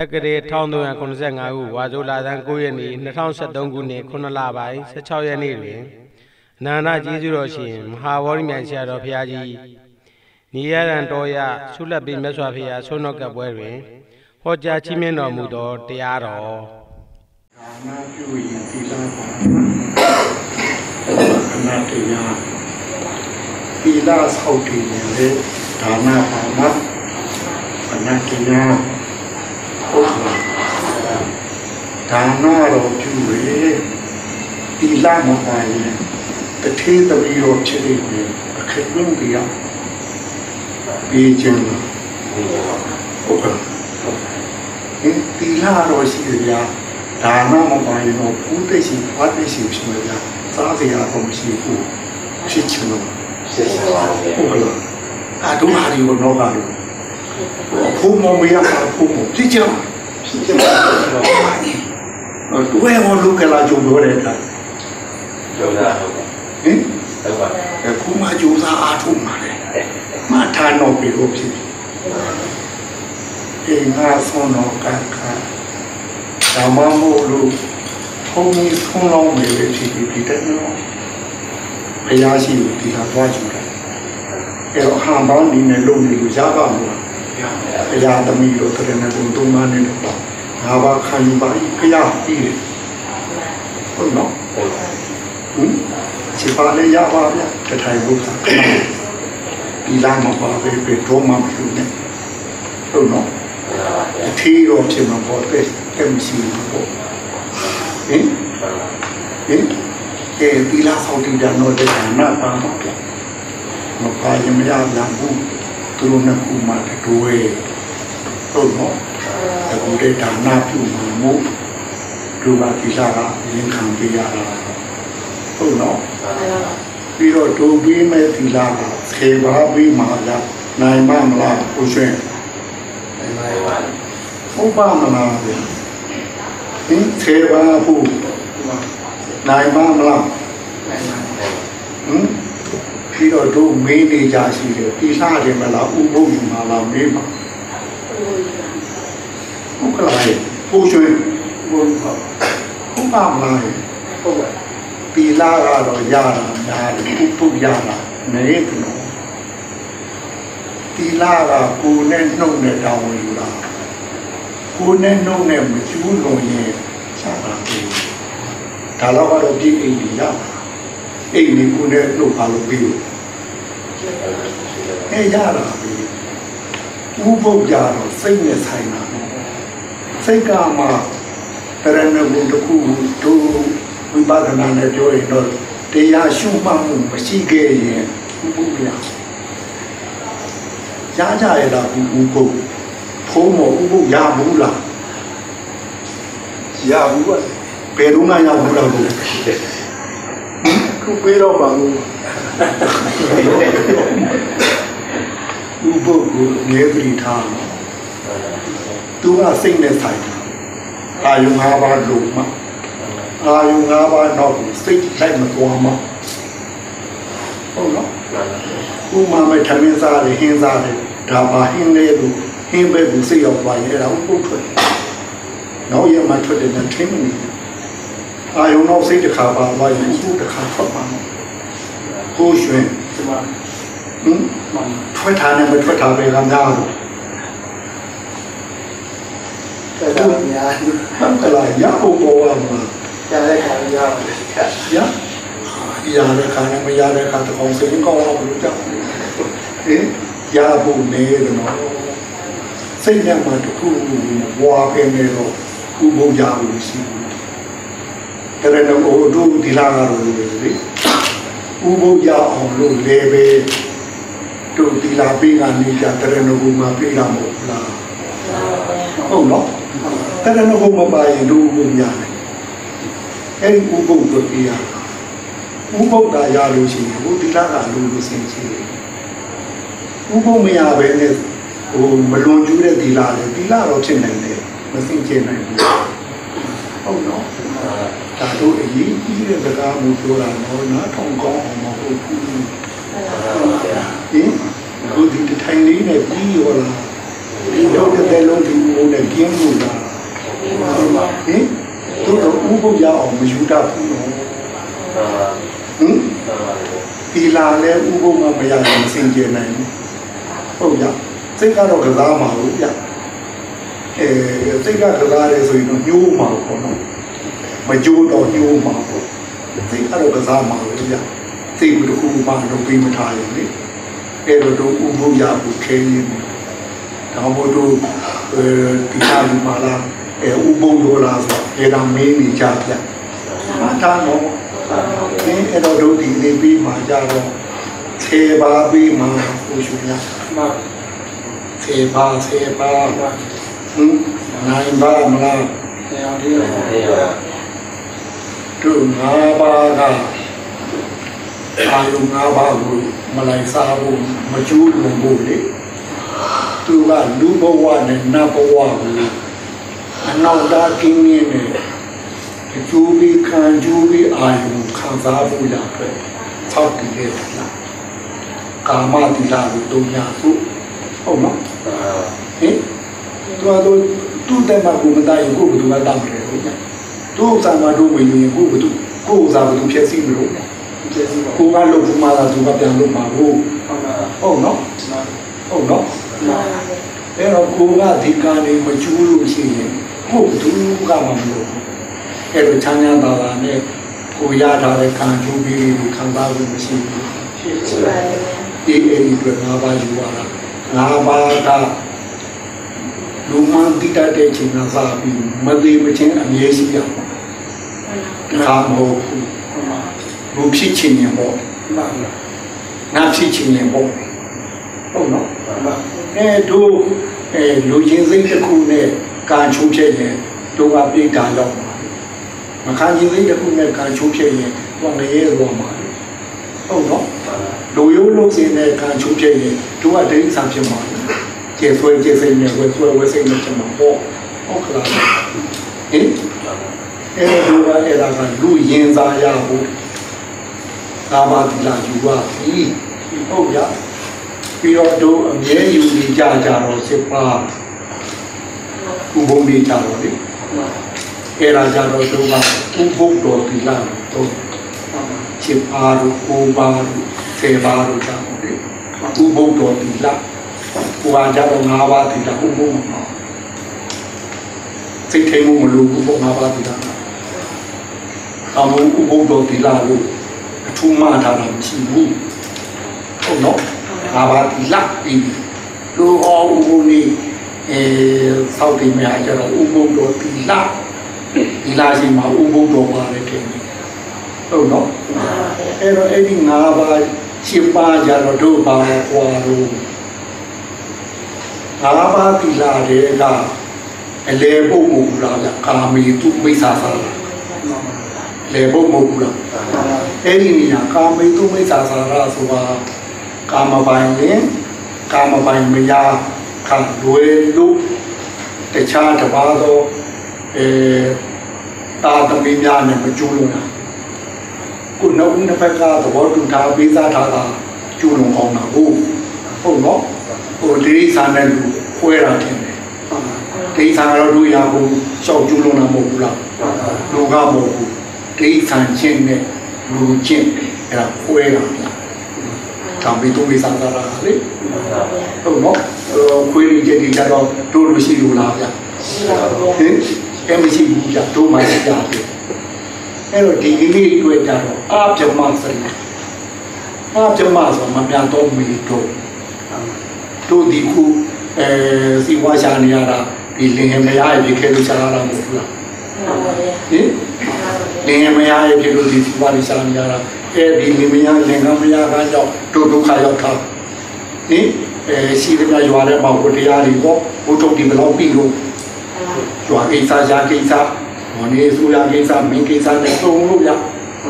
တက္ကရာ1385ခုဝါဇိုလာသန်း9ရက်နေ့2023ခုနှစ်9လပိုင်း16ရက်နေ့တွင်အနန္တကျေးဇူးတော်ရှင်မဟာဗောဓိမြိုင်ဆရာတော်ဘုရားကြီးနေရရန်တော်ရဆုလက်ပေးမြတ်စွာဘုရားဆွမ်းတော်ကပ်ပွဲတွင်ဟောကြားချီးမြှင့်တော်မူသောတရားတော်ဒါနပြုရင်သီလပါအနာတရားသီလဆောက်တည်ရင်လေဒါနပါမအနာတ ပုဂ္ဂိုလ်ဒါနောတော်ပြုလေတိလမပါရင်တထေးတပီတော်ဖြစ်နေတယ်အခက်လုံးကြီးရပြီးခြင်းဟုတ်ကဲ့ဒီတိလာတော်ရှိကြဒါနောမပါရင်တော့ဘူးသိရှိဘာသိရှိဖြစ်မှာကြစားစရာကောင်းရှိဘူးဖြစ်ချင်တော့ဆက်စားပါဟုတ်ကဲ့အတို့ဟာဒီကိုတော့ကလို့ဘုံမမေရပါဘုံတိကျပါ ဖြစ်မှာ။ဝဲဟောလုကလာကြုံပြောတဲ့အတိုင်းကြုံတာဟုတ်ဟင်ဟုတ်ပါအခုမှကြိုးစားအားထုတ်မှာလေမထာတော့ပြီလို့ဖြစ်ပြီအင်းငါဆုံးတော့ကံကံဒါမှမဟုတ်လို့ဘုံကြီးဆုံးလုံးမယ်ပဲဖြစ်ပြီးဒီတက်တော့ဘုရားရှိခိုးဒီဟာသွားကြည့်တယ်အဲ့တော့ဟန်ပေါင်းဒီနဲ့လုံနေလို့ရပါမလား ဘုရားသမီးတို့တရဏဂုံသုံးပါးနဲ့တော့ငါးပါးခံယူပါဘုရားပြီးတယ်ဟုတ်နော်ဟင်ခြေပါလေးရပါဗျာတထိုင်ဘုရားဒီလာမပါပဲပဲတော့မှမဖြစ်နဲ့ဟုတ်နော်အထီးတော့ဖြစ်မှာပေါ့တဲ့ကမရှိဘူးပေါ့ဟင်ဟင်အဲဒီလာဆောင်တီးတယ်တော့တဲ့နာပါမှာဗျာမပါရင်မရဘူးဘူး သူတို့ကခုမှတူရဲဟုတ်နော်အခုတဲ့ဒါနာပြုမှာမို့လူကဒီလာကရင်ခံပေးရတာဟုတ်နော်ပြီးတော့ဒုပြီးမဲ့သီလကခေဘာပြီးမှာလားနိုင်မမလားကိုရွှင်ဟုတ်ပါမလားဗျဟင်ခေဘာဘူးနိုင်မမလားဟင် ပြီးတော့ဒုမင်းနေကြရှိတယ်သီလတယ်မလားဥပုပ်ယူမှာလားမေးပါဟုတ်ကလားကိုရွှင်ဟုတ်ပါမလားဟုတ်ပါပီလာကတော့ရတာများတယ်ဥပုပ်ရတာနေတယ်နော်ပီလာကကိုယ်နဲ့နှုတ်နဲ့တောင်းဝင်ယူတာကိုယ်နဲ့နှုတ်နဲ့မကျူးလွန်ရင်ရှာတာပြီဒါတော့ကတော့ဒီအိမ်ကြီးရ အိမ်ကြီးကိုယ်နဲ့နှုတ်ပါလို့ပြီးလို့အဲရတာပြီဥပုပ်ရတော့စိတ်နဲ့ဆိုင်တာနော်စိတ်ကမှတရဏဂုံတစ်ခုတို့ဝိပဿနာနဲ့ပြောရင်တော့တရားရှုမှတ်မှုမရှိခဲ့ရင်ဥပုပ်ရရကြရတာဥပုပ်ဖုံးမဥပုပ်ရဘူးလားရဘူးကဘယ်တော့မှရဘူးလားလို့ ခုပြေတော့ပါဘူးဥပုပ်ကိုငယ်ကြည့်ထားတော့သူကစိတ်နဲ့ဆိုင်တာအာယု၅ပါးလို့မှအာယု၅ပါးတော့စိတ်လိုက်မသွားမှာဟုတ်နော်ဥမာမဲ့ထမင်းစားတယ်ဟင်းစားတယ်ဒါပါဟင်းလေးလို့ဟင်းပဲကိုစိတ်ရောက်သွားရင်အဲ့ဒါဥပုတ်ထွက်နောက်ရမှထွက်တယ်နဲ့ထင်းမနေဘူး အာယုံတော့စိတ်တစ်ခါပါသွားရင်ဥပုတ်တစ်ခါထွက်ပါမယ်ကိုရွှင်ဒီမှာဟင်ထွက်ထားတယ်မထွက်ထားပဲကများလို့အဲ့ဒါများဟုတ်ကလားရဖို့ပေါ်ရမှာရတဲ့ခါရပါတယ်ရရတဲ့ခါနဲ့မရတဲ့ခါတကောင်စိတ်ကောင်းအောင်လုပ်ကြဟင်ရဖို့နေတယ်နော်စိတ်နဲ့မှတခုဘွားပင်နေတော့ခုဘုံရလို့ရှိဘူး တရဏဘုတို့ဒီလာကတော့လေဥဘုံရအောင်လို့လေပဲတို့ဒီလာပေးကနေကြတရဏဘုမှာပေးလာမဟုတ်လားဟုတ်နော်တရဏဘုမပါရင်တို့ဘုံရတယ်အဲ့ဒီဥပုပ်တို့ပြရဥပုပ်တာရလို့ရှိရင်ဘုဒီလာကလူလူစင်ရှိတယ်ဥပုပ်မရပဲနဲ့ဟိုမလွန်ကျူးတဲ့ဒီလာလေဒီလာတော့ဖြစ်နိုင်တယ်မစင်ကျင်နိုင်ဘူးဟုတ်နော် ဒါတို့အရေးကြီးတဲ့စကားမျိုးပြောတာတော့နားထောင်ကောင်းအောင်မဟုတ်ဘူးဟင်ဘုဒီထိုင်လေးနဲ့ပြီးရောလားဒီတော့တဲ့လုံးဒီဘုံနဲ့ကျင်းလို့လားဟင်သူတို့ဥပုပ်ရအောင်မယူတတ်ဘူးနော်ဟင်ဒီလာလဲဥပုပ်မမရရင်စင်ကြယ်နိုင်ဘူးဟုတ်ရစိတ်ကတော့ကစားမှာလို့ဗျအဲစိတ်ကကစားရဲဆိုရင်တော့ညှိုးမှာပေါ့နော် မကြိုးတော့ညှိုးမှာပေါ့စိတ်ကတော့ကစားမှာလို့ဗျစိတ်ကတခုမှတော့ပြီးမထားရင်လေအဲ့တော့တို့ဥပုပ်ရဖို့ခဲရင်းဒါမှမဟုတ်တို့အဲဒီဟာဒီမှာလားအဲဥပုပ်ရောလားဆိုအဲ့ဒါမင်းနေကြဗျမာတာတော့ဒီအဲ့တော့တို့ဒီလေးပြီးမှကြတော့ဆေပါပြီးမှဟိုရှင်များမှဆေပါဆေပါဟင်နိုင်ပါမလားနေအောင်ဒီရော တို့ငါးပါးကအာယုငါးပါးကိုမလိုက်စားဘူးမကျူးလွန်ဘူးလေသူကလူဘဝနဲ့နတ်ဘဝကိုအနောက်တာကင်းနေတယ်ကျူးပြီးခံကျူးပြီးအာယုခံစားဖို့ရပဲသောက်တည်ရဲ့လားကာမတိလာကိုတုံညာစုဟုတ်နော်ဟင်သူကတော့သူ့တဲ့မှာကိုမတိုင်ကိုဘယ်သူကတောင်းတယ်ဟုတ်ည သူ့ဥစ္စာမှာတို့ဝင်ရင်ကိုဘယ်သူကိုဥစ္စာဘယ်သူဖြစ်စီမလို့ကျေစုပါကိုကလုပ်ခုမှသာသူကပြန်လုပ်မှာဟုတ်ဟုတ်ပါဟုတ်နော်မှန်ဟုတ်နော်မှန်အဲ့တော့ကိုကဒီကံလေးမကျူးလို့ရှိရင်ကိုဘယ်သူကမှမလုပ်ဘူးအဲ့တော့ချမ်းသာတာလာနဲ့ကိုရထားတဲ့ကံကျူးပြီးခံစားလို့မရှိဘူးရှိပါဒီအဲ့ဒီအတွက်ငါးပါးယူရတာငါးပါးကလူမှန်တိတတ်တဲ့ချိန်ကစားပြီးမသေးမချင်းအမြဲရှိရမှာ ဒါမဟုတ်ဘူးမှန်လူဖြစ်ချင်းရင်ပေါ့မှန်ငါဖြစ်ချင်းရင်ပေါ့ဟုတ်နော်မှန်အဲတို့အဲလူချင်းစိတ်တစ်ခုနဲ့ကာချိုးဖြစ်ရင်တို့ကပြေးတာတော့မှာမခံချင်းစိတ်တစ်ခုနဲ့ကာချိုးဖြစ်ရင်တော့ငရဲသွားမှာဟုတ်နော်လူရိုးလုံးစင်းနဲ့ကာချိုးဖြစ်ရင်တို့ကဒိဋ္ဌိဆံဖြစ်မှာကျေဆွဲကျေစိတ်နဲ့ဝဲဆွဲဝဲစိတ်နဲ့ဖြစ်မှာပေါ့ဟုတ်ကလားဟင် အဲတို့ကအဲ့ဒါကလူရင်စားရဖို့သာမတိလာယူပါပြီဟုတ်ရပြီးတော့တို့အမြဲယူနေကြကြတော့စစ်ပါဥပုံနေကြတော့လေအဲ့ဒါကြတော့တို့ကဥပုပ်တော်ဒီလာတော့စစ်ပါတို့ကိုပါတို့ဆေပါတို့ကြတော့လေဥပုပ်တော်ဒီလာကိုပါကြတော့၅ပါးဒီလာဥပုပ်မှာစိတ်ထိန်မှုမလို့ဥပုပ်၅ပါးဒီလာ အမုံဥပုပ်တော်ဒီလာလို့အထူးမှထားတာမရှိဘူးဟုတ်နော်ငါးပါးဒီလက်ပြီးလူဟောဥပုနေအဲစောက်ပြီးမြာကျတော့ဥပုတော်ဒီလက်ဒီလာရှိမှာဥပုတော်ပါတယ်ထင်တယ်ဟုတ်နော်အဲ့တော့အဲ့ဒီငါးပါးရှင်းပါကြတော့တို့ပါဟွာလို့ငါးပါးဒီလာတွေကအလေပုတ်မူလာကကာမီတုမိစ္ဆာသာ လေပုတ်မူလာအဲ့ဒီနေရာကာမီတုမိစ္ဆာသာရဆိုတာကာမပိုင်ရင်ကာမပိုင်မယားခံလွယ်လို့တခြားတစ်ပါးသောအဲတာသမီးများနဲ့မကျူးလို့လားကိုနှုတ်နှစ်ဖက်ကသဘောတူထားပေးစားထားတာကျူးလုံးအောင်တာဟုတ်ဟုတ်နော်ဟိုတိရိစ္ဆာန်နဲ့လူခွဲတာတင်တယ်တိရိစ္ဆာန်ကတော့တို့ရဖို့ရှောက်ကျူးလုံးတာမဟုတ်ဘူးလားလူကမဟုတ်ဘူး တိရိစ္ဆာန်ချင်းနဲ့လူချင်းအဲ့ဒါခွဲတာလားဒါပေသူဝိသန္တာရာလေဟုတ်နော်ခွေးကြီးကြီးကြတော့တို့လိုရှိလို့လားဗျာဟင်အဲမရှိဘူးဗျာတို့မှရှိကြတယ်အဲ့တော့ဒီကလေးတွေ့ကြတော့အာပြမစရိအာပြမဆိုမမြန်တော့မီတို့တို့ဒီခုအဲစီဝါရှာနေရတာဒီလင်ငယ်မရရဲ့ဒီခဲလို့ရှာရတာမဟုတ်ဘူးလားဟင် လင်ငယ်မရရဲ့ဖြစ်လို့ဒီစီဝါရှာနေရတာအဲဒီလင်မရလင်ကမရကကြောင့်တို့ဒုက္ခရောက်တာဟင်အဲရှိသမျှရွာထဲမှာဘုရားတွေပေါ့ဘုထုတ်ဒီဘလောက်ပြီလို့ရွာကိစ္စရာကိစ္စမနေစုရာကိစ္စမင်းကိစ္စနဲ့သုံးလို့ရ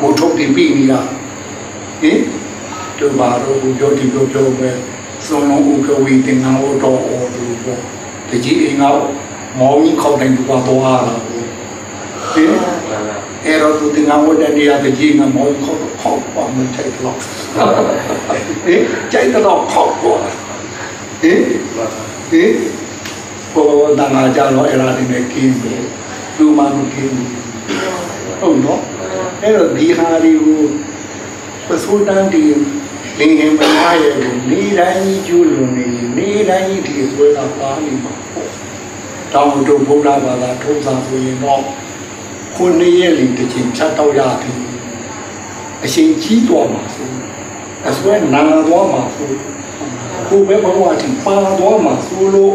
ဘုထုတ်ဒီပြီနေတာဟင်တို့ဘာလို့ပြောဒီပြောပြောပဲစုံလုံးဥကဝီတင်ငါတော့အော်လို့ပေါ့တကြီးအင်္ဂါမောင်ကြီးခေါက်တိုင်းသူကတော့ဟာလားဟင် အဲ့တော့သူတင်ငါဝတ်တဲ့နေရာတကြီးငါမောင်ခေါက်ခေါက်ပါမထိုက်တော့ဟင်ကြိုက်တော့ခေါက်ပေါ့ဟင်ဟင်ကိုယ်တန်ခါကြတော့အဲ့ဒါတွေနဲ့ကင်းပြီလူမှမကင်းဘူးဟုတ်နော်အဲ့တော့ဒီဟာတွေကိုပစိုးတန်းဒီလင်ငယ်မနာရဲ့ကိုနေတိုင်းကြီးကျူးလွန်နေနေတိုင်းကြီးဒီဆွဲတာပါနေမှာပေါ့တောင်းတို့ဘုရားဘာသာထုံးစံဆိုရင်တော့ ခုနှစ်ရက်လီတစ်ချိန်ဖြတ်တော့ရတယ်အရှင်ကြီးတော်မှာဆိုအစွဲနာတော်မှာဆိုကိုပဲဘဝတိပါတော်မှာဆိုလို့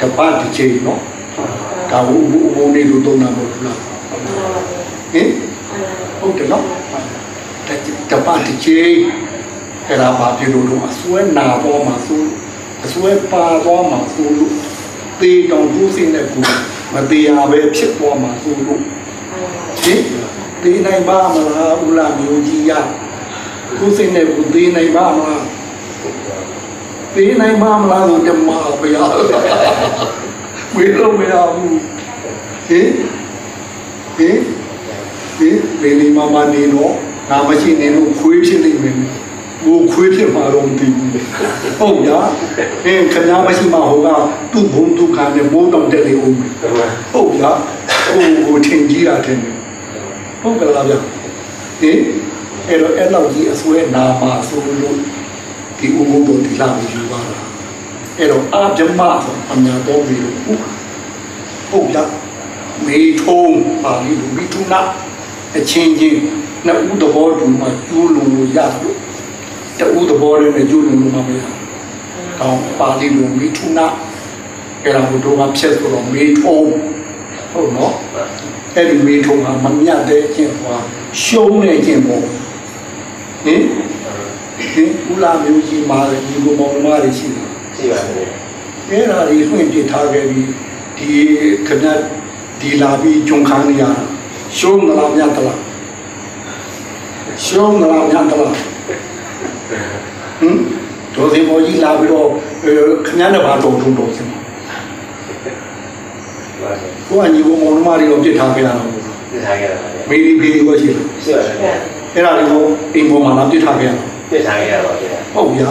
တပတ်တစ်ချိန်နော်ဒါဝုဘုဘုံနေလို့သုံးတာမဟုတ်ဘူးလားဟင်ဟုတ်တယ်နော်တပတ်တစ်ချိန်အဲ့ဒါပါပြလို့တော့အစွဲနာတော်မှာဆိုအစွဲပါတော်မှာဆိုလို့သေတော်ဘူးစင်းတဲ့ကူ မတရားပဲဖြစ်သွားမှာဆိုလို့ဟင်သေနိုင်ပါမလားဦးလာမျိုးကြီးရကိုယ်စိတ်နဲ့ကိုသေနိုင်ပါမလားသေနိုင်ပါမလားဆိုတမဘုရားဝေလို့မရဘူးဟင်ဟင်ဟင်လေနေမမနေတော့ငါမရှိနေလို့ခွေးဖြစ်နေမယ် ဘူခွေးဖြစ်မှာတော့မသိဘူးဟုတ်လားအင်းခင်ဗျားမရှိမှဟိုကသူ့ဘုံဒုက္ခနဲ့မိုးတောင်တက်လေဦး对吧？ဟုတ်လားဟိုဟိုထင်ကြီးတာထင်တယ်ဟုတ်ကလားဗျဟင်အဲ့တော့အဲ့လောက်ကြီးအစွဲနာမှာဆိုလို့ဒီဥမုံတို့ဒီလာကိုယူပါလားအဲ့တော့အာဓမ္မဆိုအများတော်ပြီလို့ဟုတ်ဟုတ်လားမေထုံးပါဠိလိုမိထုနာအချင်းချင်းနှစ်ဦးသဘောတူမှကျိုးလုံးလို့ရလို့ တဦးသဘောနဲ့ကျိုးလုံးလို့မမရတော့ပါဠိလိုမိထုနာအဲ့ဒါဘုရားဖြတ်ဆိုတော့မေထုံးဟုတ်နော်အဲ့ဒီမေထုံးကမမြတ်တဲ့ချင်းဟောရှုံးတဲ့ချင်းပေါ့ဟင်ဒီဥလာမျိုးကြီးမာဒီလိုမောင်မားတွေရှိတယ်是吧？အဲ့ဒါတွေလွှင့်ပြထားခဲ့ပြီးဒီခဏဒီလာပြီးဂျုံခန်းနေရတာရှုံးမလားမြတ်တလားရှုံးမလားမြတ်တလား ဟင်ဒေါ်စင်မော်ကြီးလာပြီးတော့ခင်ဗျားနဲ့ဘာတုံထုံတော်စင်ကိုကညီကောင်မောင်နှမတွေတော့ပြစ်ထားခဲ့တာတော့ပြစ်ထားခဲ့တာမိမိဖေးကိုရှိတယ်ဆရာအဲ့ဒါတွေကိုအိမ်ပေါ်မှာလာပြစ်ထားခဲ့တာပြစ်ထားခဲ့ရပါဗျာဟုတ်ဗျာ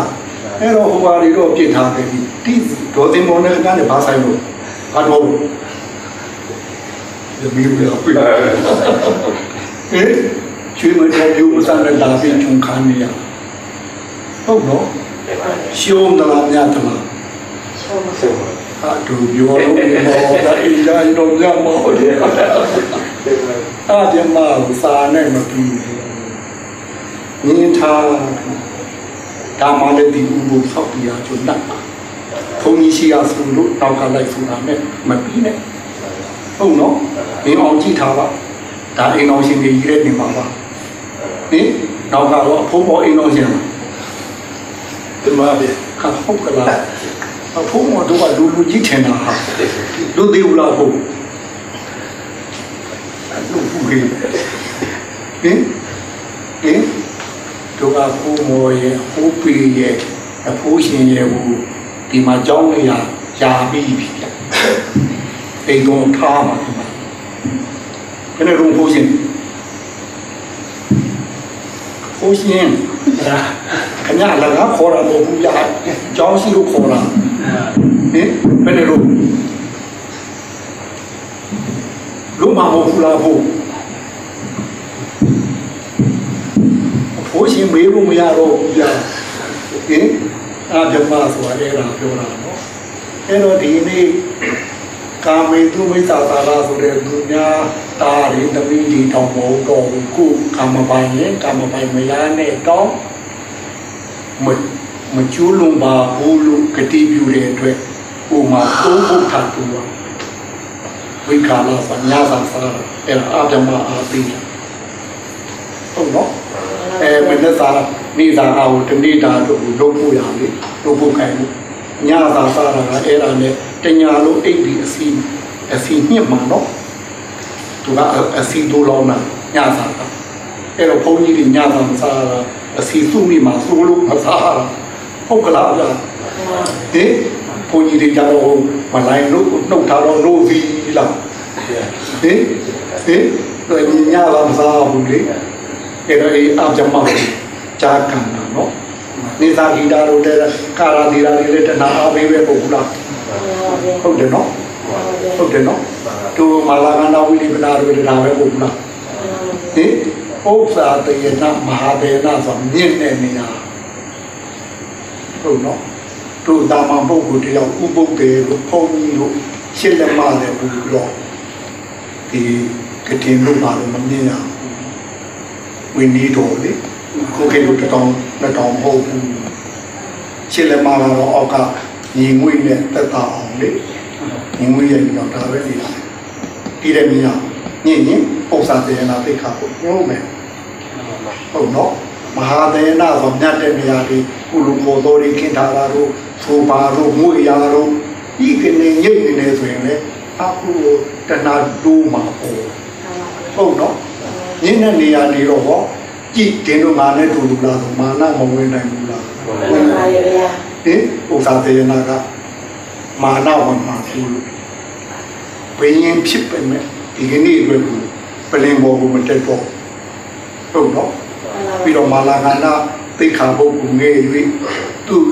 အဲ့တော့ဟိုပါတွေတော့ပြစ်ထားခဲ့ပြီတိဒေါ်စင်မော်နဲ့ခင်ဗျားနဲ့ဘာဆိုင်လို့ဘာတော့ဒီမိမိကပြစ်ဟဲ့ချွေးမတဲ့မျိုးမစမ်းတဲ့လာပြင်းချုံခံနေရတယ် ဟုတ်တော့ရှုံးသလားမြတ်သလားရှုံးပါဘူးအတူပြောလို့မဟုတ်တာအိမ်ကလုံးရမဟုတ်တယ်အာဒီမှာစာနဲ့မပြီးဘူးမြင်ထားဓမ္မလည်းဒီဥပုသ်ဆောက်ပြာကျွတ်တတ်ပါဘုံကြီးရှိရဆိုလို့တောက်ကလိုက်ဆိုတာနဲ့မပြီးနဲ့ဟုတ်နော်မင်းအောင်ကြည့်ထားပါဒါအိမ်တော်ရှင်ကြီးရဲ့နေမှာပါနင်နောက်ကတော့အဖိုးပေါ်အိမ်တော်ရှင်ပါ ဒီမှာပဲခါဟုတ်ကလားအဖိုးမတို့ကလူလူကြီးထင်တာဟာလူသေးဘူးလားဟုတ်လူဘူးဟင်းဟင်ဟင်တို့ကဖိုးမော်ရဲ့ဖိုးပေရဲ့အဖိုးရှင်ရဲ့ဘူးဒီမှာကြောင်းနေရယာပြီးပြီဗျအိမ်တော်ထားမှာဒီမှာဘယ်နဲ့ရုံဖိုးရှင်ဖိုးရှင် ခင်ဗျာလည်းငါခေါ်တာမဟုတ်ဘူးဗျာကြောင်းရှိလို့ခေါ်တာဟင်ဘယ်နဲ့လို့လုံးမမဟုတ်ဘူးလားဖို့ဖို့ရှင်မေးလို့မရတော့ဘူးဗျာဟင်အာဓမ္မဆိုတာအဲ့ဒါပြောတာနော်အဲ့တော့ဒီနေ့ ကာမေတုမိစ္ဆာသာရဆိုတဲ့သူများတာရီတမိဒီတောင်မဟုတ်တော့ဘူးခုကာမပိုင်ရင်ကာမပိုင်မရနဲ့တောင်းမမကျိုးလွန်ပါဘူးလို့ကတိပြုတဲ့အတွက်ဟိုမှာသုံးဖို့ထပ်တူပါဝိကာလဆညာသာစားအဲ့ဒါအပြမအားပေးတာဟုတ်နော်အဲမနေ့စာနေသာကဟိုတနေ့တာတို့လုပ်ဖို့ရလေလုပ်ဖို့ခိုင်းလို့ညသာစားတာကအဲ့ဒါနဲ့ တညာလုံးအိပ်ပြီးအစီအစီညစ်မှာနော်သူကအစီတို့လောင်းတာညသာကအဲ့တော့ဘုန်းကြီးတွေညသာမစားတာအစီစုမိမှာစိုးလို့မစားတာဟုတ်ကလားဗျာဟင်ဘုန်းကြီးတွေကြတော့မလိုက်လို့နှုတ်ထားတော့လို့စီလားဟင်ဟင်တော့ညလာမစားဘူးလေအဲ့တော့အေးအပြမဂျာကန်တာနော်နေသာဂီတာတို့တဲ့ကာရာဒီရာတွေလည်းတနာအားပေးပဲပုံဘူးလား ဟဟုတ်တယ်နော်ဟုတ်တယ်နော်သူမာလာကနာဝိလိပနာတွေဒါပဲဟုတ်ဘူးလားဟင်ဥစ္စာတယနာမဟာဒေနာဆိုမြင့်တဲ့နေရာဟုတ်နော်သူတာမန်ပုဂ္ဂိုလ်တယောက်ဥပုပ်တယ်လို့ဖုံးကြီးလို့ရှင်းလက်မတယ်ဘူးလို့ဒီကတိလို့ပါလို့မမြင်ရဝင်းဒီတော်လေကိုကေလို့တောင်းလက်တောင်းမဟုတ်ဘူးရှင်းလက်မကတော့အောက်က ညီငွေနဲ့တက်တာအောင်လေညီငွေရဲ့တော့ဒါပဲဒီလားဒီတဲ့မြင်ရညင်ညင်ဥစ္စာတယနာသိခါကိုပြောမယ်ဟုတ်နော်မဟာဒေနာဆိုမြတ်တဲ့နေရာဒီကုလူမောတော်ရီခင်ထားတာတို့ဆိုပါတို့ငွေရာတို့ဤကနေညိတ်နေဆိုရင်လေအခုတဏှာတူးမှာပေါ့ဟုတ်နော်ညင်းတဲ့နေရာနေတော့ဟောကြည့်တင်တို့ငါနဲ့တူတူလားဆိုမာနမဝင်နိုင်ဘူးလားဟင် ဥစ္စာတေယနာကမာနဝင်မှာဘူးလို့ဘယ်ရင်ဖြစ်ပဲမဲ့ဒီကနေ့အတွက်ကိုပလင်ဘောကိုမတက်တော့ဟုတ်နော်ပြီးတော့မာလာကနာသိခါပုတ်ကိုငယ်၍သူ့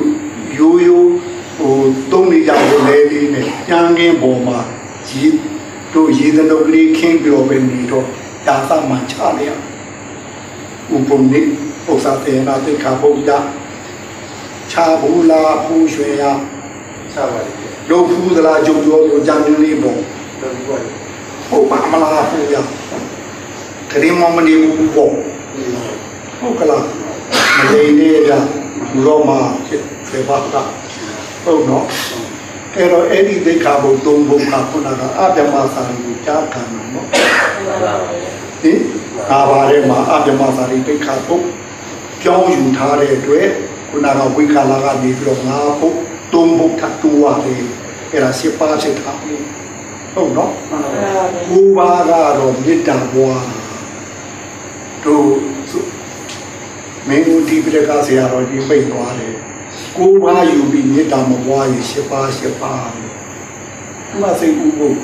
ရိုးရိုးဟိုသုံးနေကြလို့လဲလေးနဲ့ကျန်းကင်းပေါ်မှာကြီးတို့ရေသလုံးကလေးခင်းပြောပဲနေတော့ဒါသမန်ချရရဥပုံနေဥစ္စာတေနာသိခါပုတ်ကြ ချာဘူးလားဖူးရွှေရစားပါလေလုံးဖူးသလားကြုံကြောလို့ကြံနေလေးပေါ့တော်ပြီဟုတ်ပါမလားဖူးရတရင်မမနေဘူးပေါ့ဟုတ်ကလားမနေနေကြဘူးတော့မှဖြစ်ဖြစ်ပါတာဟုတ်နော်အဲ့တော့အဲ့ဒီဒိဋ္ဌာဘုံသုံးဘုံကခုနကအပြမစာရီကိုကြားခံတယ်နော်ဟင်အာဘာထဲမှာအပြမစာရီဒိဋ္ဌာဘုံကြောင်းယူထားတဲ့အတွက် ခုနကဝိခါလာကနေပြီးတော့ငါဘုံသုံးဘုံထပ်တူရတယ်အဲ့ဒါစစ်ပါစစ်ထားပြီဟုတ်နော်ကိုးပါးကတော့မေတ္တာဘွားတို့မင်းတို့ဒီပြကဆရာတော်ကြီးပိတ်သွားတယ်ကိုးပါးယူပြီးမေတ္တာမဘွားရင်ရှစ်ပါးရှစ်ပါးမစိတ်ဥပုပ်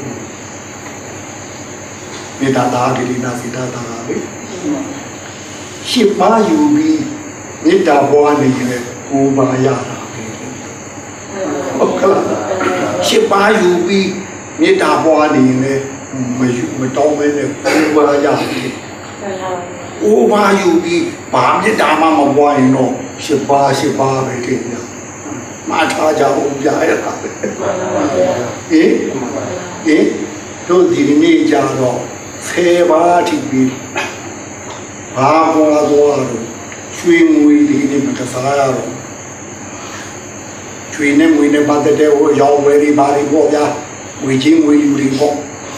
မေတ္တာသာဂိရိနာစိတ္တသာလေရှစ်ပါးယူပြီး မေတ္တာဘွားနေရင်ကိုးပါးရတာပဲဟုတ်ကလားရှစ်ပါးယူပြီးမေတ္တာဘွားနေရင်လည်းမယူမတောင်းမဲနဲ့ကိုးပါးရတယ်။အိုးပါယူပြီးဘာမေတ္တာမှမပွားရင်တော့ရှစ်ပါးရှစ်ပါးပဲတည်ရ။မထားကြဘူးပြရတာပဲ။ဟင်ဟင်တို့ဒီနေ့ကြတော့ဖေပါတိပြီးဘာပေါ်လာတော့ ရွှေငွေဒီနေ့မကစားရတော့ရွှေနဲ့ငွေနဲ့ပတ်သက်တဲ့ဟိုရောင်းဝယ်ဒီပါရီပေါ့ဗျာငွေချင်းငွေယူတွေပေါ့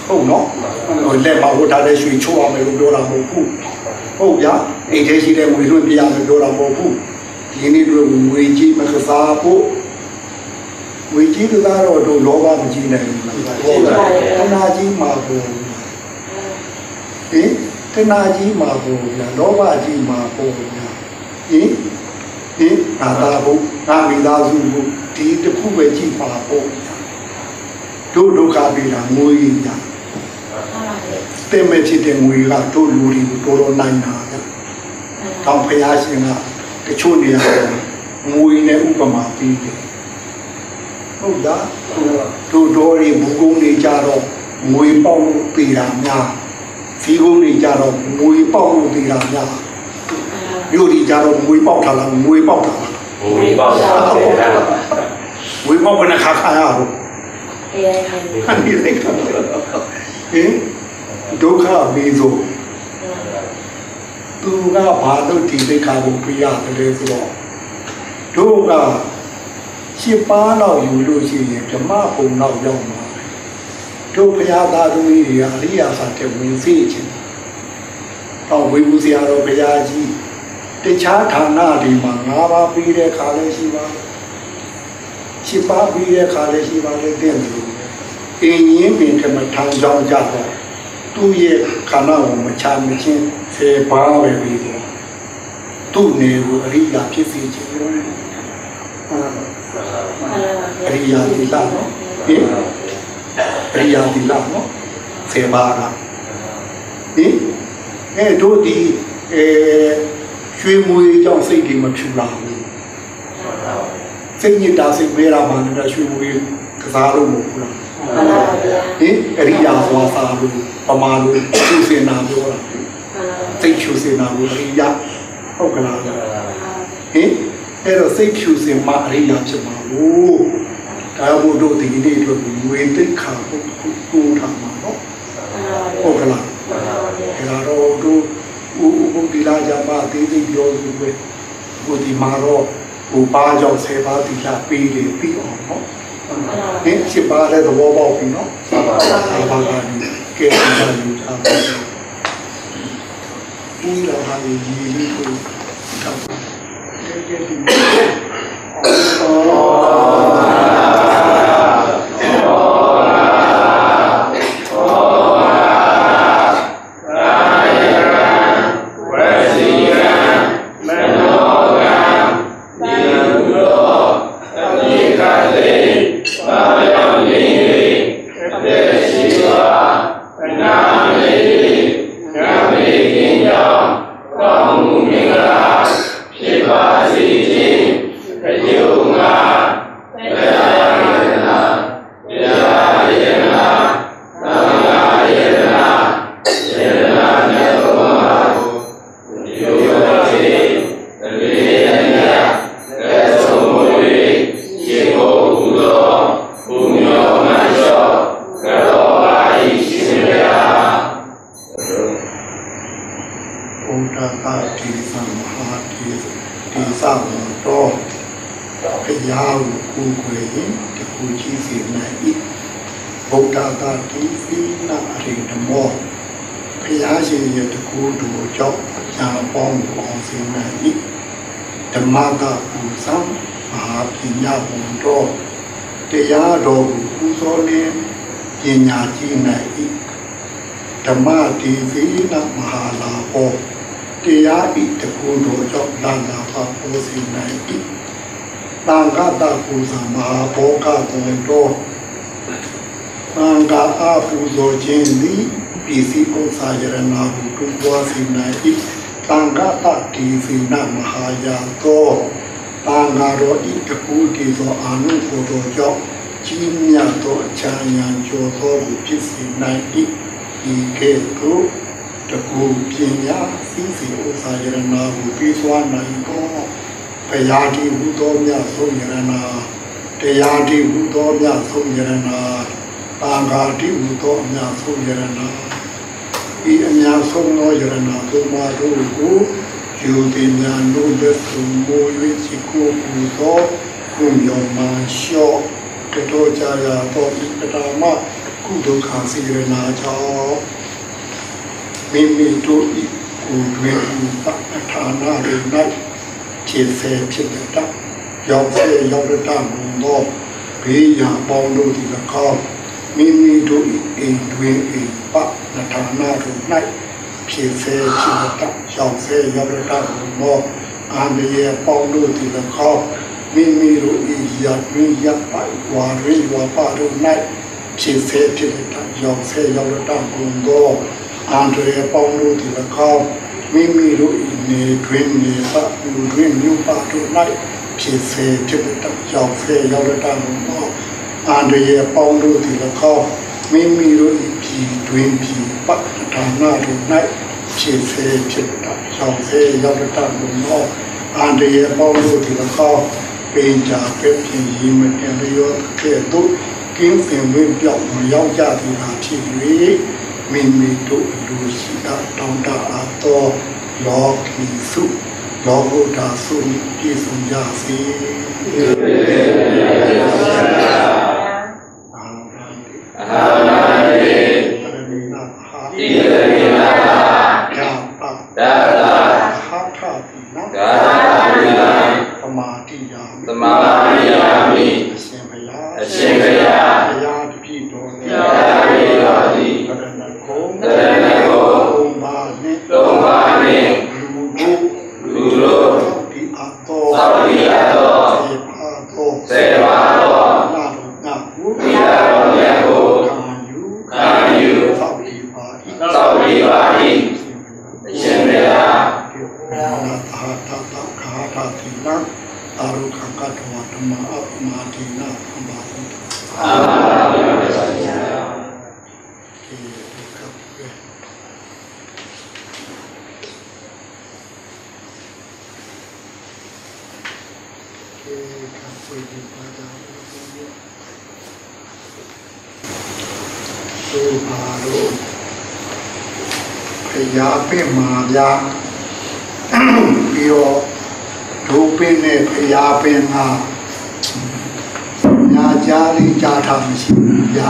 ဟုတ်နော်ဟိုလက်မှာဟိုထားတဲ့ရွှေချိုးအောင်လို့ပြောတာမဟုတ်ဘူးဟုတ်ဗျာအိမ်ထဲရှိတဲ့ငွေလွှင့်ပြရမယ်ပြောတာမဟုတ်ဘူးဒီနေ့တို့ငွေကြီးမကစားဖို့ငွေကြီးကစားတော့တို့လောဘမကြီးနိုင်ဘူးဟုတ်လားခဏကြီးမှာပေါ့ဟင်ခဏကြီးမှာပေါ့ဗျာလောဘကြီးမှာပေါ့ဗျာ ဟင်ဟင်ငါသားဖို့ငါမိသားစုဖို့ဒီတစ်ခုပဲကြည့်ပါပေါ့ဗျာတို့ဒုက္ခပေးတာငွေကြီးညာတဲ့မဲ့ဖြစ်တဲ့ငွေကတို့လူတွေကိုတော်တော်နိုင်တာဗျာတောင်ဖျားရှင်ကတချို့နေရာငွေနဲ့ဥပမာပြီးတယ်ဟုတ်လားတို့တော်ရီဘူကုန်းတွေကြတော့ငွေပေါက်လို့ပေးတာများဖီကုန်းတွေကြတော့ငွေပေါက်လို့ပေးတာများ မြို့ဒီကြတော့ငွေပေါက်ထားလားငွေပေါက်ထားလားမီးပေါက်တာပဲငွေပေါက်ဘယ်နှခါခါရတော့ဟာဒီလိုက်တာဟင်ဒုက္ခမီးဆိုသူကဘာလို့ဒီဒိဋ္ဌာကိုပြရတယ်လဲဆိုတော့တို့ကရှစ်ပါးတော့ယူလို့ရှိရင်ဓမ္မပုံတော့ရောက်မှာတို့ဘုရားသားသမီးတွေကအရိယာစာတဲ့ဝင်စေခြင်းတော့ဝေဘူးစရာတော်ဘုရားကြီး တခြားဌာနတွေမှာ၅ပါးပြီးတဲ့ခါလဲရှိပါရှစ်ပါးပြီးတဲ့ခါလဲရှိပါလေတဲ့လို့အင်းရင်းပင်ကမထမ်းကြောင်းကြတော့သူ့ရဲ့ခန္ဓာကိုမချမချင်းဆေပါပဲပြီးတယ်သူ့နေကိုအရိယာဖြစ်စေခြင်းလို့အရိယာဒီလာနော်ဟင်အရိယာဒီလာနော်ဆေပါကဟင်အဲတို့ဒီအဲ ရွှေမွေကြောင့်စိတ်တွေမဖြူလာဘူးစိတ်ညစ်တာစိတ်မဲတာမှလည်းရွှေမွေကကစားလို့မဟုတ်ဘူးလားမှန်ပါဗျာဟင်အရိယာသွားစားလို့ပမာလို့ကျူစင်နာပြောတာမှန်ပါစိတ်ကျူစင်နာလို့အရိယာဟုတ်ကလားဟင်အဲ့တော့စိတ်ကျူစင်မှအရိယာဖြစ်မှာလို့ဒါဘုဒ္ဓဒီနေ့တို့ဝေတိခါကိုကိုထားမှာနော်ဟုတ်ကလားမှန်ပါဗျာအဲ့တော့တို့ ဥဥပုဒီလာကြမှာအသေးစိတ်ပြောလို့ပဲဟိုဒီမှာတော့ဟိုပါကြောင့်10ပါးဒီလာပေးတယ်ပြီးအောင်နော်ဟင်7ပါးလည်းသဘောပေါက်ပြီနော်မှန်ပါဗျာဘာဘာကနေကဲဒီလာယူထားတယ်ဒီလာဟာဒီလေးကိုတော့ကဲကဲဒီဘုရားကတိသမဟာတိဒီသမတော်ဘုရားကိုကိုယ်ကိုယ်ရင်တခုကြီးစီနိုင်၏ဘုရားကတိသိနာအရိဓမောဘုရားရှင်ရဲ့တကူတို့ကြောင့်ညာပေါင်းအောင်စင်နိုင်၏ဓမ္မကပူဇံမဟာပညာဘုံတော်တရားတော်ကိုပူဇော်လင်းပညာကြီးနိုင်၏ဓမ္မတိသိနာမဟာလာဟော တရားဤတကူတော်ကြောင့်လာလာပါပေါ်စီနိုင်၏ တန်ခါတပူဇာမဟာဘောကကုံတော်တန်ခါအပူဇော်ခြင်းသည်ပစ္စည်းဥစ္စာယရနာဟုတွပွားစီနိုင်၏တန်ခါတတိစီနမဟာယာသောတန်ခါတော်ဤတကူတည်သောအာနုဘောတော်ကြောင့်ကြီးမြတ်သောအချမ်းရံကျော်သောဟုဖြစ်စီနိုင်၏ဤကဲ့သို့တကူပညာစီစီဥစ္စာယရနာကိုပြီးစွာနိုင်သော ဘုရားတိဟူသောမြတ်ဆုံးယရနာတရားတိဟူသောမြတ်ဆုံးယရနာတာဃာတိဟူသောမြတ်ဆုံးယရနာဤအများဆုံးသောယရနာသုံးပါးတို့ကိုယူသည်များတို့လက်ဆုံးမိုး၍စီကိုပူသောကုညောမန်လျှော့တတော်ကြရသောဤပဒမကုဒုက္ခစီရနာကြောင့်မိမိတို့ဤကိုယ်တွင်ဥပအထာနာရိ၌ ခြေဆဲဖြစ်တဲ့တရောက်ဆဲရောက်တဲ့တဘုံသောဘေးရာပေါင်းတို့သည်၎င်းမိမိတို့ဤအိမ်တွင်ဤပအထာနာတို့၌ခြေဆဲဖြစ်တဲ့တရောက်ဆဲရောက်တဲ့တဘုံသောအာမယေပေါင်းတို့သည်၎င်းမိမိတို့ဤရာတွင်ရပိုက်ဝါရိဝါပါတို့၌ခြေဆဲဖြစ်တဲ့တရောက်ဆဲရောက်တဲ့တဘုံသောအန္တရာယ်ပေါင်းလို့ဒီ၎င်း မိမိတို့ဤနေတွင်နေပါလူတွင်မြို့ပါတို့၌ဖြစ်စေဖြစ်တဲ့ရောက်စေရောက်တဲ့တောင်းတော့အန္တရာယ်ပေါင်းလို့ဒီ၎င်းမိမိတို့ဤပြည်တွင်ပြည်ပဌာနတို့၌ဖြစ်စေဖြစ်တဲ့ရောက်စေရောက်တဲ့တောင်းတော့အန္တရာယ်ပေါင်းလို့ဒီ၎င်းပင်ကြပဲပြည်ရင်းမတင်လျောကဲ့သို့ကင်းစင်ဝင်းပြောင်းမရောက်ကြသည်ဟာဖြစ်၍ မိမိတို့လူရှိတာတောင်းတအားသောလောကီစုလောကုတ္တစုပြည့်စုံကြစေအာမင်အာမင်ပရမီနာဟာတိရမီနာယာပဒါသာဟာထတိနာဒါသာသမာတိယာမိ သမာဓိယာမိ အရှင်ဘုရား အရှင်ဘုရား ဘုရားတပည့်တော်မြ ဘုရားတပည့်တော်သည် တရဏဂုံ တရဏဂုံ သုံးပါးနှင့် သုံးပါးနှင့် လူတို့ လူတို့ ဒီအပ်သော သောက်တည်ရသော စေပါသော စေပါသော နာတို့ ဒီကပ်ပဲ que foi de pagar o paro ဖရာပြင့် မာများပြီးတော့ဒုပင်းနဲ့ဖရာပင်ကညာကြားလေးကြားထားမရှိဘူးဗျ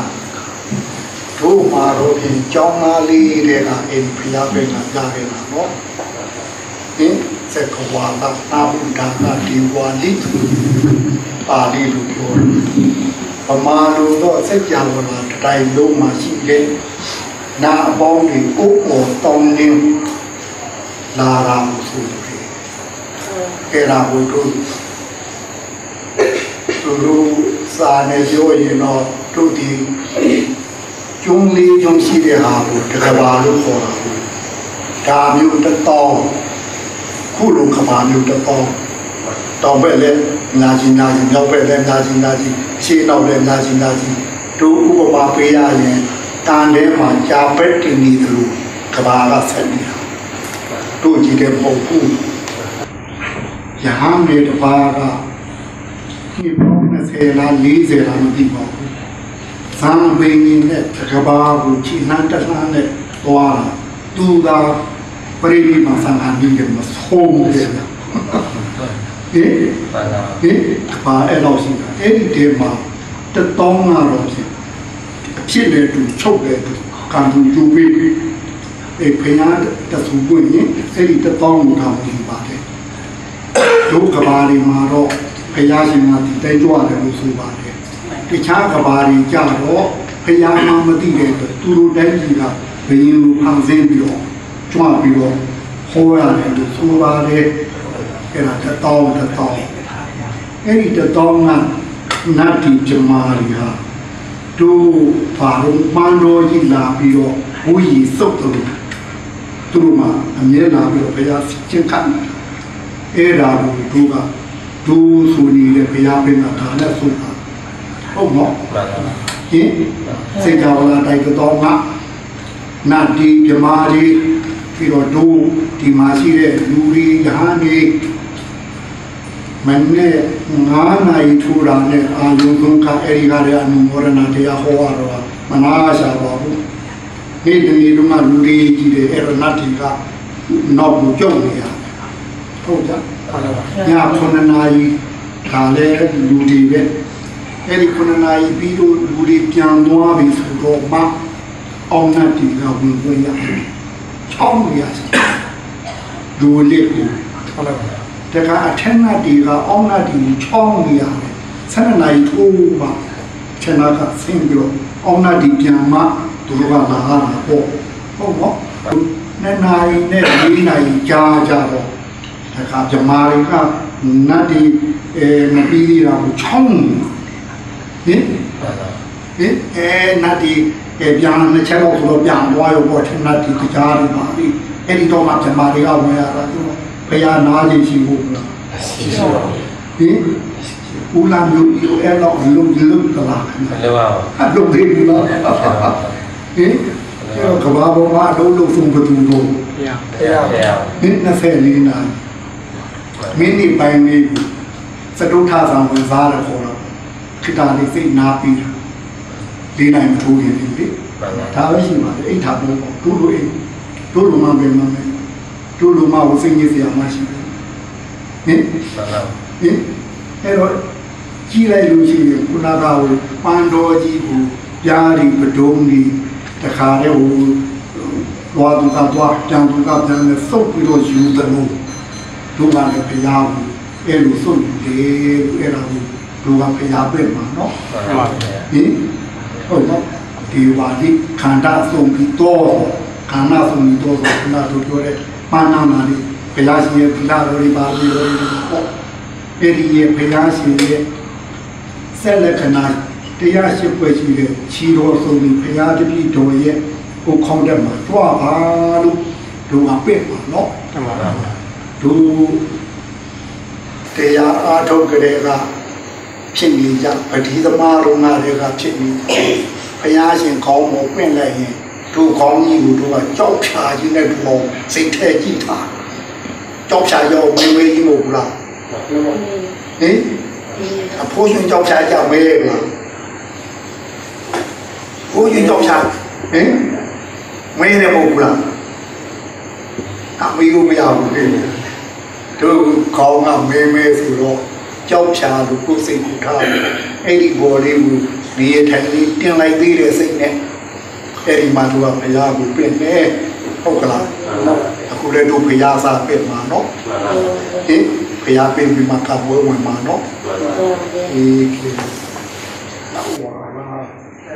တို့မှာတော့ဖြင့်ကြောင်းသားလေးတွေကအိမ်ဖရာပင်ကကြားခဲ့တာနော်ဟင်စက္ကဝါကအာဘုဒ္ဓကဒီဝါလိပါဠိလိုပြောတယ်ပမာလိုတော့စัจ java လာတစ်တိုင်းလုံးမှာရှိတဲ့နာအပေါင်းတွေဥပ္ပေါ်တောင်းနေ လာရာမှုဆိုတယ်အဲ့ဒါကိုတို့သူတို့စာနဲ့ပြောရင်တော့တို့ဒီကျုံးလေးကျုံးရှိတဲ့ဟာကိုတကဘာလို့ခေါ်တာလဲဒါမျိုးတစ်တောင်းခုလိုကဘာမျိုးတော့တောင်ပဲလဲညာချင်းညာချင်းရောက်ပဲလဲညာချင်းညာချင်းရှေးနောက်လဲညာချင်းညာချင်းတို့ဥပမာပေးရရင်တန်ထဲမှာကြာပက်တင်နေသလိုကဘာကဆက်နေတာ တို့ကြည့်တဲ့ပုံကူယဟန်တွေတပါးကဒီပေါင်း20လား40လားမသိပါဘူးသံပင်ကြီးနဲ့ကဘာကိုချိနှန်းတနှန်းနဲ့သွားတာသူကပရိနိဗ္ဗာန်ဆံဃာကြီးကမဆုံးဘူးလေဟင်ပါတာဟင်ဘာအဲ့လိုရှိတာအဲ့ဒီတဲမှာတတောင်းကတော့ဖြစ်အဖြစ်လေတူချုပ်လေတူကံတူယူပြီး အေးဖင်ရတဆူပွင့်ရင်အဲ့ဒီတတောင်းကိုထားပြီးပါတယ်ဒုကဘာဒီမှာတော့ဖယားရှင်ကဒီတိုင်းကြွတယ်လို့ဆိုပါတယ်တခြားကဘာဒီကြတော့ဖယားမှမသိတဲ့အတွက်သူတို့တိုင်းကြီးကဘယင်းလိုဖန်ဆင်းပြီးတော့ကြွပြီးတော့ဟောရတယ်လို့ဆိုပါတယ်အဲ့ဒါတတောင်းတတောင်းအဲ့ဒီတတော်ကနတ်တီဂျမာရီဟာတို့ဘာလို့မန်တော်ကြီးလာပြီးတော့ဘိုးကြီးစုပ်တယ် သူတို့မှအမြဲလာပြီးတော့ဘုရားချင်းခံအဲ့ဒါကိုတို့ကဒူဆိုနေတဲ့ဘုရားပင်ကဒါနဲ့ဆိုတာဟုတ်မောပါတာဟင်စေတဝလာတိုက်တော်ကနတ်တီဂျမာရီပြီးတော့တို့ဒီမှာရှိတဲ့လူတွေရဟန်းတွေမနေ့9နာရီထူတာနဲ့အာယုံကအဲ့ဒီကရအနုမောရဏတရားဟောရတော့မနာရှာပါဘူး နေ့တနေ့လုံးကလူတွေကြီးတယ်အဲ့တော့နတ်တီကနောက်ကိုကြောက်နေရဟုတ်ကြည9နာရီခါလဲလူတွေပဲအဲ့ဒီ9နာရီပြီးတော့လူတွေပြန်သွားပြီဆိုတော့မှအောင်နတ်တီကဝင်ဝင်ရတယ်ချောင်းရရလူလေးကိုဟုတ်လားတကအထက်နတ်ဒီကအောင်းနတ်ဒီချောင်းနေရတယ်ဆန္ဒနိုင်ထိုးမှခြေနာကဆင်းပြီးတော့အောင်းနတ်ဒီပြန်မှ သူတို့ကလာတာပေါ့ဟုတ်ပေါ့နှစ်နာရီနဲ့၄နာရီကြာကြတော့တခါဂျမာရီကနတ်ဒီအဲမပြီးသေးတာကိုချောင်းဟင်ပါတာဟင်အဲနတ်ဒီအဲပြန်နှစ်ချက်တော့ဆိုတော့ပြန်သွားရောပေါ့ထင်နတ်ဒီကြားနေပါပြီအဲ့ဒီတော့မှဂျမာရီကဝင်ရတာသူဘုရားနားခြင်းရှိဖို့လားရှိရှိပါဟင်ဦးလာမျိုးဒီအဲ့တော့လုံးလုံးတလားမလို့ပါအလုံးသေးဘူးလား ဟင်အဲ့တော့ကဘာပေါ်မှာအလုံးလုံးဆုံးဘသူတို့ဘုရားဖရာဖရာမင်း24နာမင်းဒီပိုင်းလေးကိုစတုထဆောင်ဝင်စားရခေါ်တော့ခိတာလေးစိတ်နာပြီးတာလေးနိုင်မထိုးရင်လေပါတာဒါပဲရှိပါတယ်အိတ်ထားဖို့ပေါ့တို့လိုအိတ်တို့လိုမှပဲမှမယ်တို့လိုမှဝစိတ်ကြီးစရာမရှိဘူးဟင်ပါတာဟင်အဲ့တော့ကြီးလိုက်လို့ရှိရင်ခုနကဟိုပန်းတော်ကြီးကိုပြားဒီပဒုံးဒီ တခါတည်းဟိုလွာသူကသွားကြံသူကပြန်လဲစုပ်ပြီးတော့ယူတယ်လို့တို့ကလည်းဘုရားကိုအဲ့လိုစုပ်ယူတယ်လို့အဲ့ဒါကိုတို့ကဘုရားပြည့်မှာနော်ပါတာဟင်ဟုတ်နော်ဒီဝါဒီခန္ဓာဆုံးပြီးတော့ခန္ဓာဆုံးပြီးတော့ခန္ဓာတို့ပြောတဲ့ပါဏာနာလေးဘုရားရှင်ရဲ့သီလတော်တွေပါပြီးတော့ပေါ့အဲ့ဒီရဲ့ဘုရားရှင်ရဲ့ဆက်လက်ခဏ တရားရှိပွဲရှိတဲ့ခြေတော်ဆုံးပြီးဘုရားတပည့်တော်ရဲ့ကိုခေါင်းတက်မှာကြွားပါလို့တို့အပိတ်ပါနော်တမန်ပါတို့တရားအားထုတ်ကြတဲ့ကဖြစ်နေကြပတိသမားရုံနာတွေကဖြစ်နေဘုရားရှင်ခေါင်းပေါ်ပြင့်လိုက်ရင်တို့ခေါင်းကြီးကိုတို့ကကြောက်ဖြာခြင်းနဲ့တို့အောင်စိတ်ထဲကြည့်တာကြောက်ဖြာရောဝေဝေးကြီးမဟုတ်ဘူးလားဟင်အဖိုးရှင်ကြောက်ဖြာကြမဲဘူးလား ဘိုးကြီးကြောက်ချာဟင်မင်းလည်းမဟုတ်ဘူးလားအမေကိုမရဘူးလေတို့ခေါင်းကမဲမဲဆိုတော့ကြောက်ချာလို့ကိုယ်စိတ်ကိုထားအဲ့ဒီဘော်လေးကိုနေရထိုင်လေးတင်လိုက်သေးတယ်စိတ်နဲ့အဲ့ဒီမှာသူကဘုရားကိုပြင်နေဟုတ်ကလားအခုလည်းတို့ဘုရားစာပြင်မှာနော်ဟင်ဘုရားပြင်ပြီးမှကပွဲဝင်မှာနော်အေးကဲ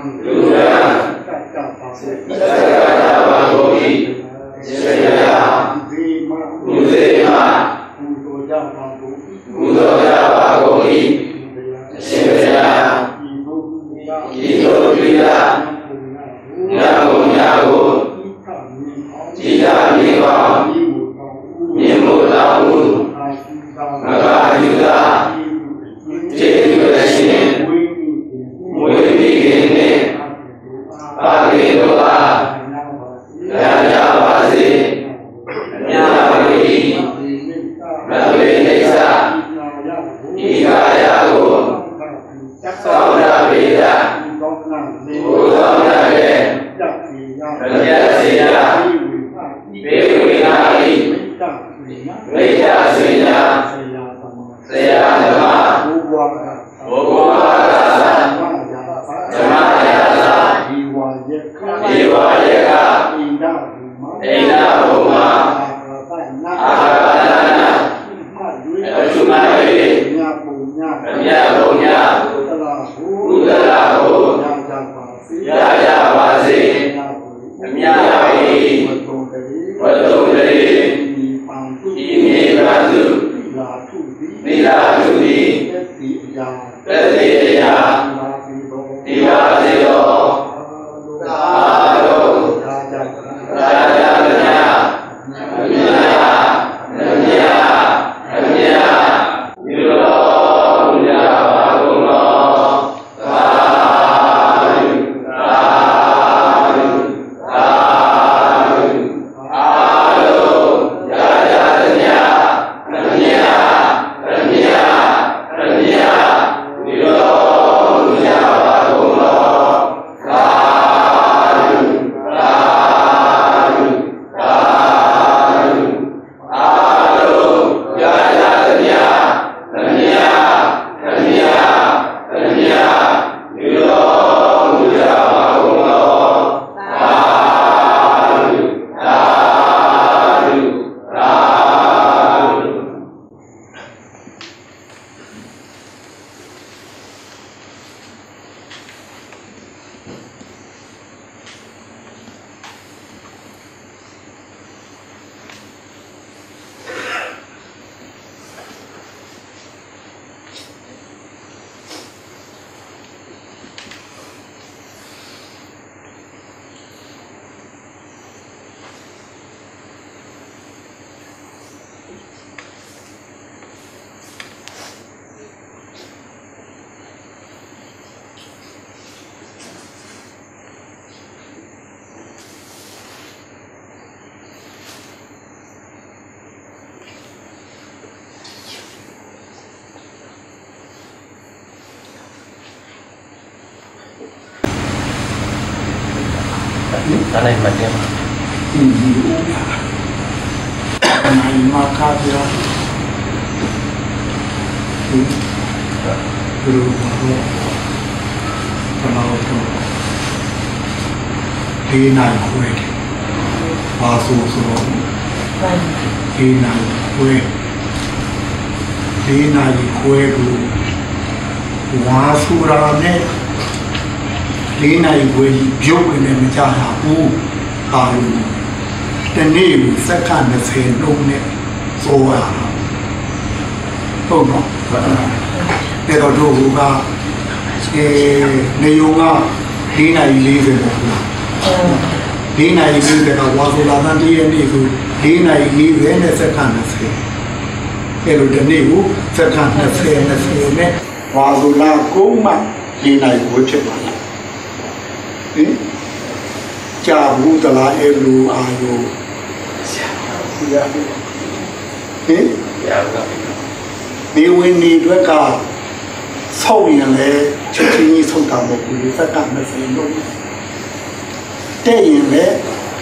Hallelujah. Yeah. lain macam Naima kabel berubah kalau tu di nai kue pasu suro di nai kue di nai kue tu wasura ne ၄နိုင်ခွဲကြီးပြုတ်ဝင်နေမကြတာဘူးပါလို့တနေ့ကိုစက္ကန့်20လုံးနဲ့စိုးရဟုတ်တော့ဒါတော့တို့ကအဲနေုံက၄နိုင်40ပေါ့ဗျာ၄နိုင်40ကဝါဆိုလာတန်တည်းရဲ့နေ့ဆို၄နိုင်40နဲ့စက္ကန့်20အဲ့လိုတနေ့ကိုစက္ကန့်20 20နဲ့ဝါဆိုလာကုန်းမှ၄နိုင်ကိုဖြစ်ပါ ဟင်ကြာဘူးတလားအဲလိုအာယုရဟင်ရပါဘူးဒီဝင်ဒီအတွက်ကဆောက်ရင်လည်းချက်ချင်းကြီးဆောက်တာမဟုတ်ဘူးစက်က20လုံးတဲ့ရင်လည်း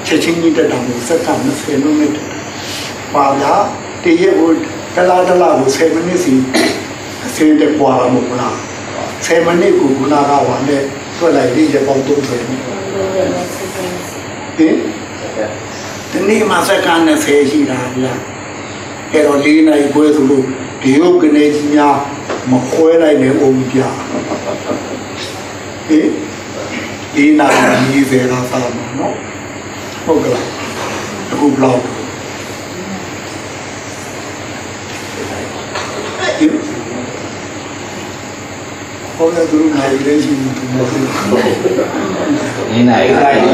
ချက်ချင်းကြီးတက်တာမဟုတ်စက်က20လုံးနဲ့တက်တာပါဗျာတည့်ရက်ကိုတလားတလားကို7မိနစ်စီအစင်းတက်ပွားတာမဟုတ်လား7မိနစ်ကိုခုနကဝါနဲ့ ထွက်လိုက်လေးချက်ပေါင်း30ဟင်ဒီနေ့မှာစက္ကန့်20ရှိတာဗျာအဲ့တော့၄နိုင်ခွဲဆိုလို့ဒီရုပ်ကနေကြီးများမခွဲလိုက်နဲ့အောင်ပြဟင်ဒီနိုင်ကြီးစေတာသာမနော်ဟုတ်ကလားအခုဘလောက်ဟင် ဟောရသူနိုင်လေးရှိမှုမဟုတ်ဘူးနေနိုင်ဒီတိုင်းဒီ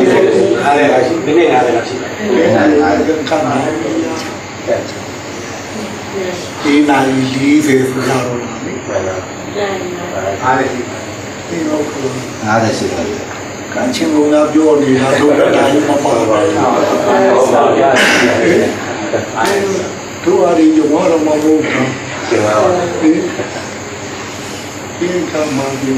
အားလည်းရှိမိနစ်အားလည်းရှိတယ်ဒီနိုင်ကမ်းနိုင်ဒီနိုင်လေးစေဆိုရတော့လားလေအားလည်းရှိဒီတော့က50ရှိတယ်ကန့်ချင်းကပြောနေတာတို့ကတိုင်းမပါပါဘူးဟုတ်ပါဘူးအားလည်းတို့အရင်ရောတော့မဟုတ်ဘူးကျင်ပါပါဒီဒီကမှ ဒီခံဒီ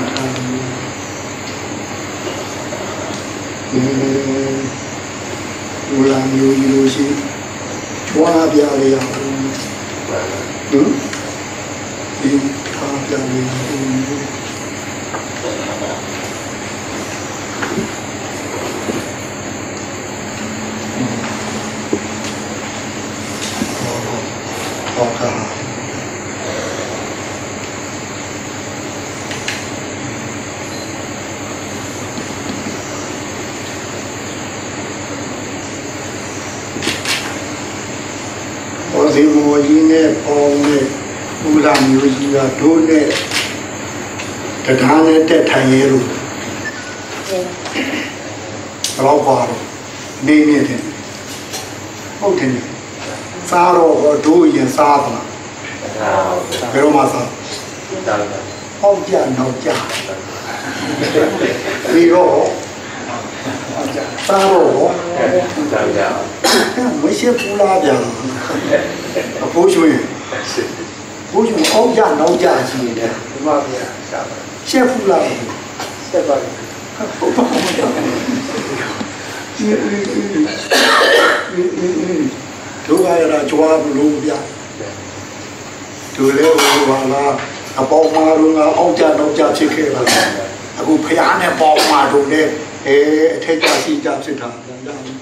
လူလာမျိုးကြီးလို့ရှိကျွားပြရရအောင်ဟင်ဒီထားပြရအောင်ဟောတာဟော ဒီမောကြီးနဲ့ပေါင်းနဲ့ဥလာမျိုးကြီးကတို့နဲ့တရားနဲ့တက်ထိုင်ရဲလို့ဘယ်တော့ပါတော့နေနေတယ်ဟုတ်တယ်စားတော့ဟောတို့ရင်စားပါလားဘယ်တော့မှစားဒါဟောက်ကြနောက်ကြဒီတော့ စားတော့ဒါကြောင့်မရှိဘူးလားဗျာအဖိုးရွှေဘိုးရွှေအောက်ကြနောက်ကြရှိနေတယ်ဒီမှာဗျာရှာပါရှက်ဘူးလားဆက်ပါဟုတ်ပါဘူးဗျာဒီဒီဒီတို့ကရတာကြွားဘလို့ဗျာတို့လေဟိုပါလားအပေါင်းမာတို့ကအောက်ကြနောက်ကြဖြစ်ခဲ့တာအခုဖះနဲ့ပေါင်းမာတို့ လည်းအဲအထက်ကြရှိကြဖြစ်တာဗျာ